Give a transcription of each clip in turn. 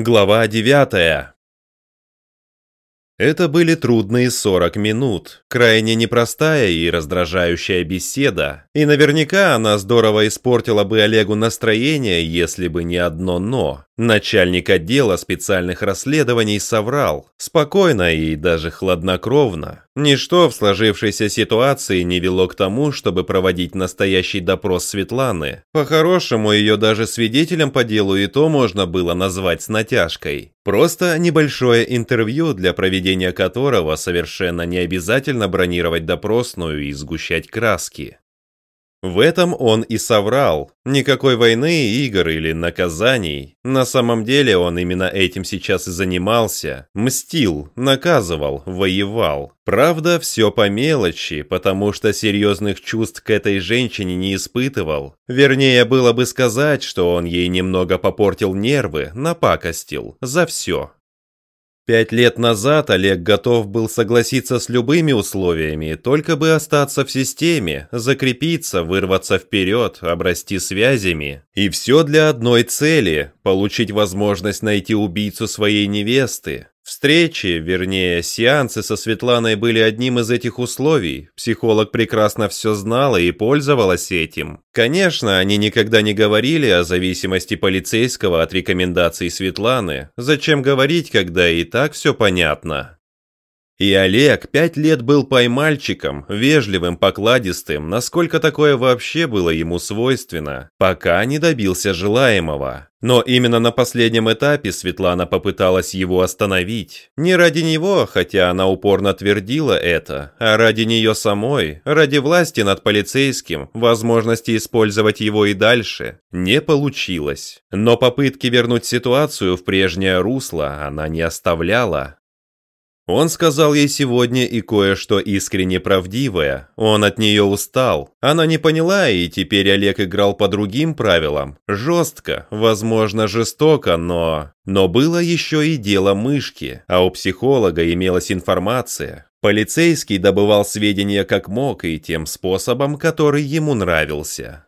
Глава 9. Это были трудные 40 минут, крайне непростая и раздражающая беседа, и наверняка она здорово испортила бы Олегу настроение, если бы не одно «но». Начальник отдела специальных расследований соврал, спокойно и даже хладнокровно. Ничто в сложившейся ситуации не вело к тому, чтобы проводить настоящий допрос Светланы. По-хорошему, ее даже свидетелем по делу и то можно было назвать с натяжкой. Просто небольшое интервью, для проведения которого совершенно не обязательно бронировать допросную и сгущать краски. В этом он и соврал. Никакой войны, игр или наказаний. На самом деле он именно этим сейчас и занимался. Мстил, наказывал, воевал. Правда, все по мелочи, потому что серьезных чувств к этой женщине не испытывал. Вернее, было бы сказать, что он ей немного попортил нервы, напакостил. За все. Пять лет назад Олег готов был согласиться с любыми условиями, только бы остаться в системе, закрепиться, вырваться вперед, обрасти связями. И все для одной цели – получить возможность найти убийцу своей невесты. Встречи, вернее, сеансы со Светланой были одним из этих условий. Психолог прекрасно все знала и пользовалась этим. Конечно, они никогда не говорили о зависимости полицейского от рекомендаций Светланы. Зачем говорить, когда и так все понятно? И Олег пять лет был поймальчиком, вежливым, покладистым, насколько такое вообще было ему свойственно, пока не добился желаемого. Но именно на последнем этапе Светлана попыталась его остановить. Не ради него, хотя она упорно твердила это, а ради нее самой, ради власти над полицейским, возможности использовать его и дальше. Не получилось. Но попытки вернуть ситуацию в прежнее русло она не оставляла. Он сказал ей сегодня и кое-что искренне правдивое. Он от нее устал. Она не поняла, и теперь Олег играл по другим правилам. Жестко, возможно, жестоко, но... Но было еще и дело мышки, а у психолога имелась информация. Полицейский добывал сведения как мог и тем способом, который ему нравился.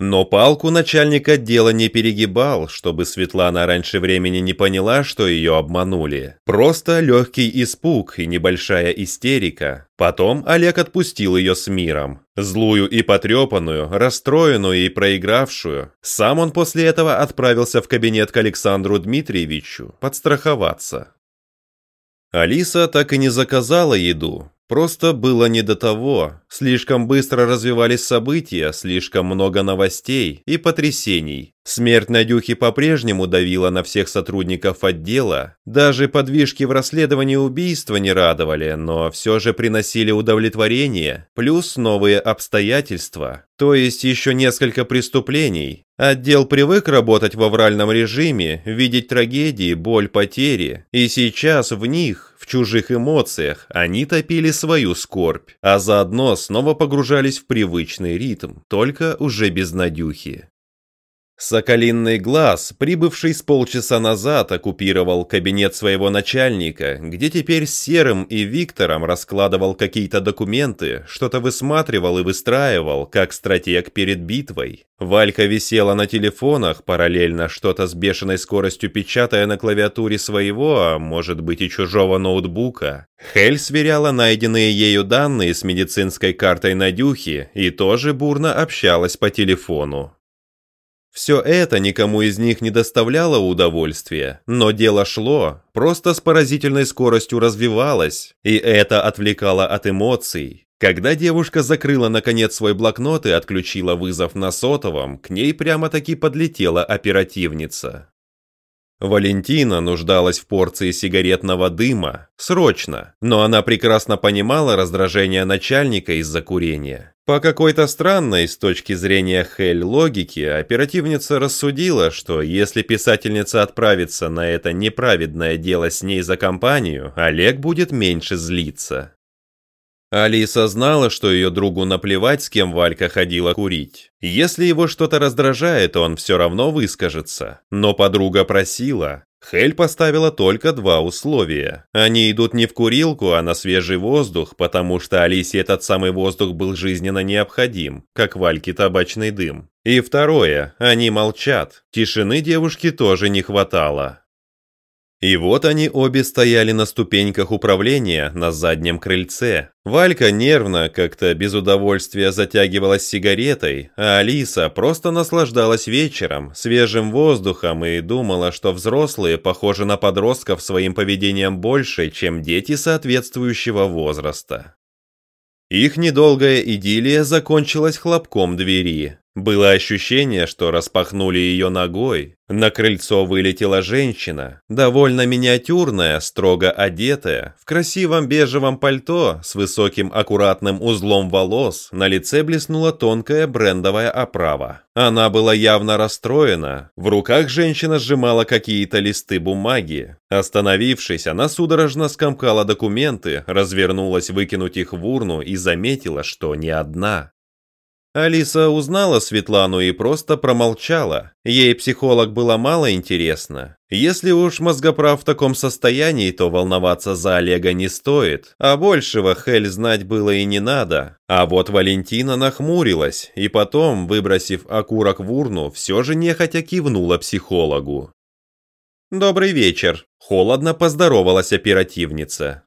Но палку начальник отдела не перегибал, чтобы Светлана раньше времени не поняла, что ее обманули. Просто легкий испуг и небольшая истерика. Потом Олег отпустил ее с миром. Злую и потрепанную, расстроенную и проигравшую. Сам он после этого отправился в кабинет к Александру Дмитриевичу подстраховаться. Алиса так и не заказала еду, Просто было не до того. Слишком быстро развивались события, слишком много новостей и потрясений. Смерть Надюхи по-прежнему давила на всех сотрудников отдела. Даже подвижки в расследовании убийства не радовали, но все же приносили удовлетворение, плюс новые обстоятельства. То есть еще несколько преступлений. Отдел привык работать в авральном режиме, видеть трагедии, боль, потери. И сейчас в них, в чужих эмоциях, они топили свою скорбь, а заодно снова погружались в привычный ритм, только уже без Надюхи. Соколинный глаз, прибывший с полчаса назад, оккупировал кабинет своего начальника, где теперь с Серым и Виктором раскладывал какие-то документы, что-то высматривал и выстраивал, как стратег перед битвой. Валька висела на телефонах, параллельно что-то с бешеной скоростью печатая на клавиатуре своего, а может быть и чужого ноутбука. Хель сверяла найденные ею данные с медицинской картой Надюхи и тоже бурно общалась по телефону. Все это никому из них не доставляло удовольствия, но дело шло, просто с поразительной скоростью развивалось, и это отвлекало от эмоций. Когда девушка закрыла наконец свой блокнот и отключила вызов на сотовом, к ней прямо-таки подлетела оперативница. Валентина нуждалась в порции сигаретного дыма, срочно, но она прекрасно понимала раздражение начальника из-за курения. По какой-то странной с точки зрения Хель логики, оперативница рассудила, что если писательница отправится на это неправедное дело с ней за компанию, Олег будет меньше злиться. Алиса знала, что ее другу наплевать, с кем Валька ходила курить. Если его что-то раздражает, он все равно выскажется. Но подруга просила. Хель поставила только два условия. Они идут не в курилку, а на свежий воздух, потому что Алисе этот самый воздух был жизненно необходим, как Вальке табачный дым. И второе, они молчат. Тишины девушке тоже не хватало. И вот они обе стояли на ступеньках управления на заднем крыльце. Валька нервно, как-то без удовольствия затягивалась сигаретой, а Алиса просто наслаждалась вечером, свежим воздухом и думала, что взрослые похожи на подростков своим поведением больше, чем дети соответствующего возраста. Их недолгая идиллия закончилась хлопком двери. Было ощущение, что распахнули ее ногой. На крыльцо вылетела женщина, довольно миниатюрная, строго одетая, в красивом бежевом пальто с высоким аккуратным узлом волос, на лице блеснула тонкая брендовая оправа. Она была явно расстроена, в руках женщина сжимала какие-то листы бумаги. Остановившись, она судорожно скомкала документы, развернулась выкинуть их в урну и заметила, что не одна. Алиса узнала Светлану и просто промолчала. Ей психолог было мало интересно. Если уж мозгоправ в таком состоянии, то волноваться за Олега не стоит, а большего Хель знать было и не надо. А вот Валентина нахмурилась, и потом, выбросив окурок в урну, все же нехотя кивнула психологу. «Добрый вечер», – холодно поздоровалась оперативница.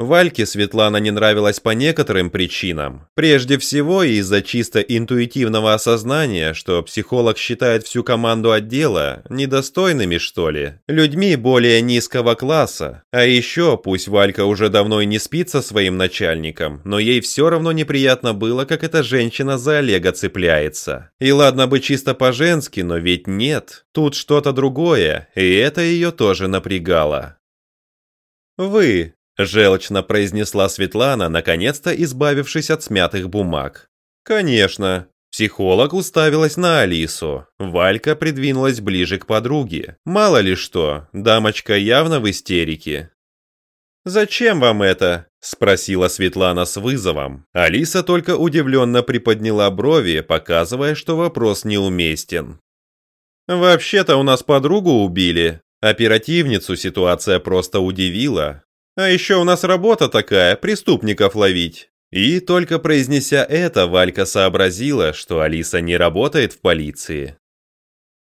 Вальке Светлана не нравилась по некоторым причинам. Прежде всего из-за чисто интуитивного осознания, что психолог считает всю команду отдела недостойными, что ли, людьми более низкого класса. А еще, пусть Валька уже давно и не спит со своим начальником, но ей все равно неприятно было, как эта женщина за Олега цепляется. И ладно бы чисто по-женски, но ведь нет, тут что-то другое, и это ее тоже напрягало. «Вы», Желчно произнесла Светлана, наконец-то избавившись от смятых бумаг. «Конечно». Психолог уставилась на Алису. Валька придвинулась ближе к подруге. Мало ли что, дамочка явно в истерике. «Зачем вам это?» – спросила Светлана с вызовом. Алиса только удивленно приподняла брови, показывая, что вопрос неуместен. «Вообще-то у нас подругу убили. Оперативницу ситуация просто удивила. А еще у нас работа такая, преступников ловить. И только произнеся это, Валька сообразила, что Алиса не работает в полиции.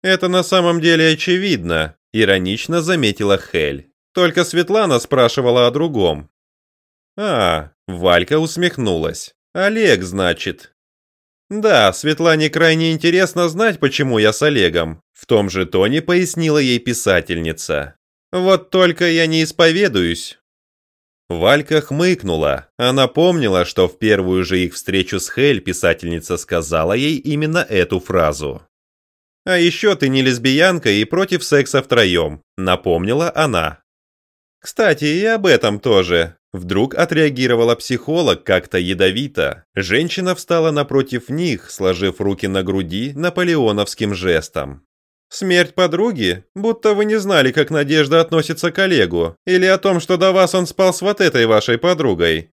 «Это на самом деле очевидно», – иронично заметила Хель. Только Светлана спрашивала о другом. «А, Валька усмехнулась. Олег, значит». «Да, Светлане крайне интересно знать, почему я с Олегом», – в том же тоне пояснила ей писательница. «Вот только я не исповедуюсь, Валька хмыкнула. Она помнила, что в первую же их встречу с Хель писательница сказала ей именно эту фразу. «А еще ты не лесбиянка и против секса втроем», — напомнила она. «Кстати, и об этом тоже», — вдруг отреагировала психолог как-то ядовито. Женщина встала напротив них, сложив руки на груди наполеоновским жестом. Смерть подруги? Будто вы не знали, как Надежда относится к Олегу, или о том, что до вас он спал с вот этой вашей подругой.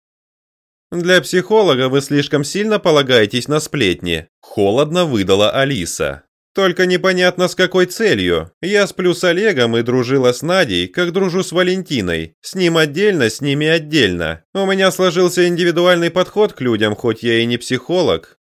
Для психолога вы слишком сильно полагаетесь на сплетни, холодно выдала Алиса. Только непонятно с какой целью. Я сплю с Олегом и дружила с Надей, как дружу с Валентиной. С ним отдельно, с ними отдельно. У меня сложился индивидуальный подход к людям, хоть я и не психолог.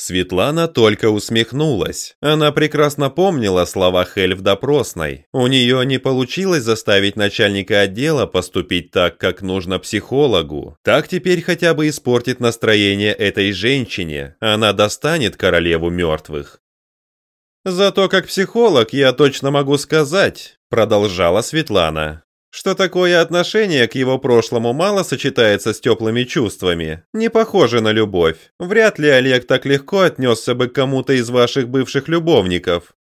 Светлана только усмехнулась. Она прекрасно помнила слова Хель в допросной. У нее не получилось заставить начальника отдела поступить так, как нужно психологу. Так теперь хотя бы испортит настроение этой женщине. Она достанет королеву мертвых. «Зато как психолог я точно могу сказать», – продолжала Светлана, что такое отношение к его прошлому мало сочетается с теплыми чувствами. Не похоже на любовь. Вряд ли Олег так легко отнесся бы к кому-то из ваших бывших любовников.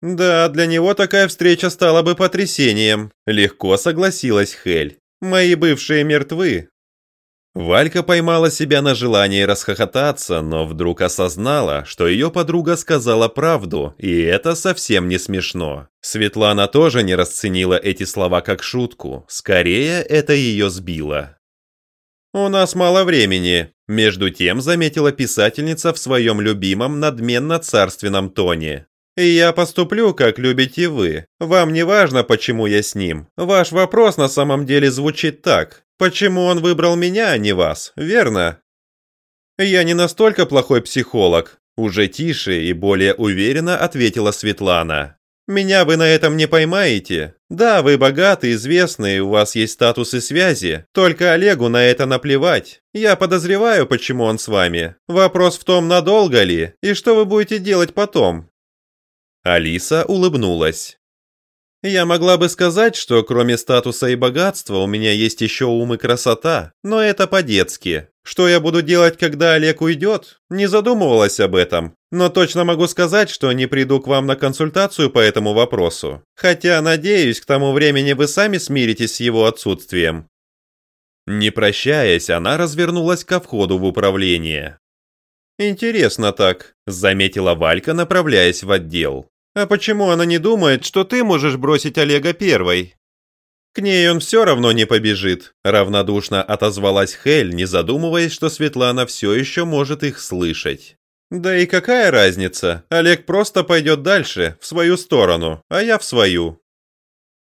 Да, для него такая встреча стала бы потрясением. Легко согласилась Хель. Мои бывшие мертвы, Валька поймала себя на желании расхохотаться, но вдруг осознала, что ее подруга сказала правду, и это совсем не смешно. Светлана тоже не расценила эти слова как шутку, скорее это ее сбило. «У нас мало времени», – между тем заметила писательница в своем любимом надменно-царственном тоне. «И я поступлю, как любите вы. Вам не важно, почему я с ним. Ваш вопрос на самом деле звучит так. Почему он выбрал меня, а не вас, верно? Я не настолько плохой психолог, уже тише и более уверенно ответила Светлана. Меня вы на этом не поймаете. Да, вы богаты, известны, у вас есть статус и связи, только Олегу на это наплевать. Я подозреваю, почему он с вами. Вопрос в том, надолго ли, и что вы будете делать потом». Алиса улыбнулась. Я могла бы сказать, что кроме статуса и богатства у меня есть еще ум и красота, но это по-детски. Что я буду делать, когда Олег уйдет? Не задумывалась об этом. Но точно могу сказать, что не приду к вам на консультацию по этому вопросу. Хотя, надеюсь, к тому времени вы сами смиритесь с его отсутствием. Не прощаясь, она развернулась ко входу в управление. «Интересно так», – заметила Валька, направляясь в отдел. А почему она не думает, что ты можешь бросить Олега первой? К ней он все равно не побежит, равнодушно отозвалась Хель, не задумываясь, что Светлана все еще может их слышать. Да и какая разница? Олег просто пойдет дальше, в свою сторону, а я в свою.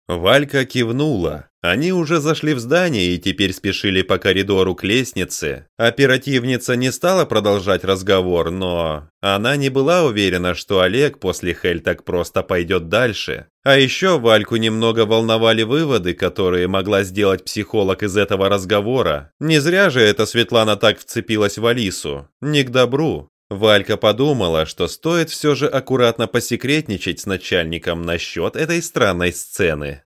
Валька кивнула. Они уже зашли в здание и теперь спешили по коридору к лестнице. Оперативница не стала продолжать разговор, но она не была уверена, что Олег после Хель так просто пойдет дальше. А еще Вальку немного волновали выводы, которые могла сделать психолог из этого разговора. Не зря же эта Светлана так вцепилась в Алису. Не к добру. Валька подумала, что стоит все же аккуратно посекретничать с начальником насчет этой странной сцены.